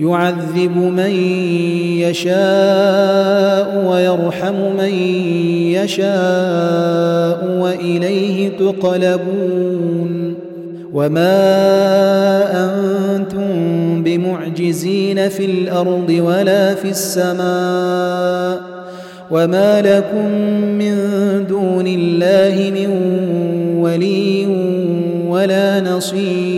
يعذب من يشاء ويرحم من يشاء وإليه تقلبون وما أنتم بمعجزين في الأرض ولا في السماء وما لكم من دون الله من ولي ولا نصير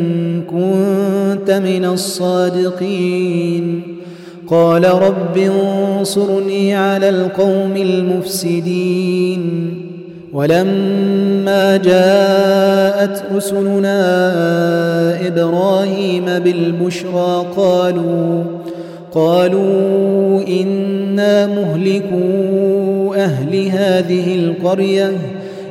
كنت من الصادقين. قال رب انصرني على القوم المفسدين. ولما جاءت رسلنا إبراهيم بالبشرى قالوا قالوا إنا مهلكو أهل هذه القرية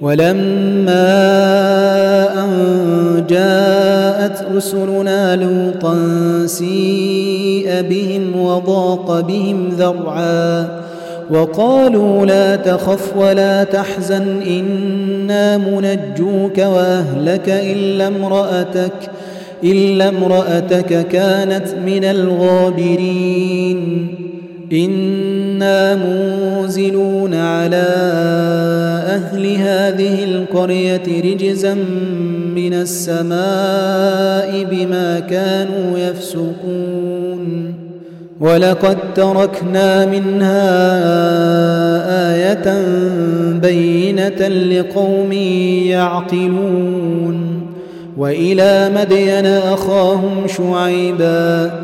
ولما أن جاءت رسلنا لوطا سيء بهم وضاق بهم ذرعا وقالوا لا تخف ولا تحزن إنا منجوك وأهلك إلا امرأتك إلا امرأتك كانت من الغابرين. إنا منزلون على أهل هذه القرية رجزا من السماء بما كانوا يفسقون. ولقد تركنا منها آية بينة لقوم يعقلون. وإلى مدين أخاهم شعيبا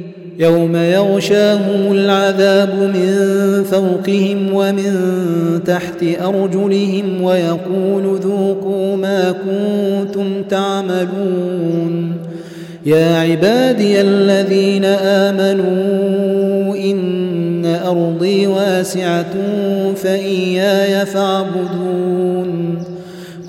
يوم يغشاهم العذاب من فوقهم ومن تحت أرجلهم ويقول ذوقوا ما كنتم تعملون يا عبادي الذين آمنوا إن أرضي واسعة فإياي فاعبدون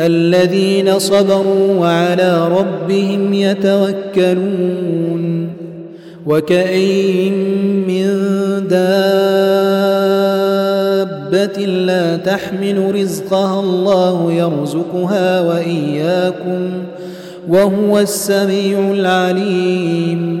الذين صبروا وعلى ربهم يتوكلون وكأين من دابة لا تحمل رزقها الله يرزقها وإياكم وهو السميع العليم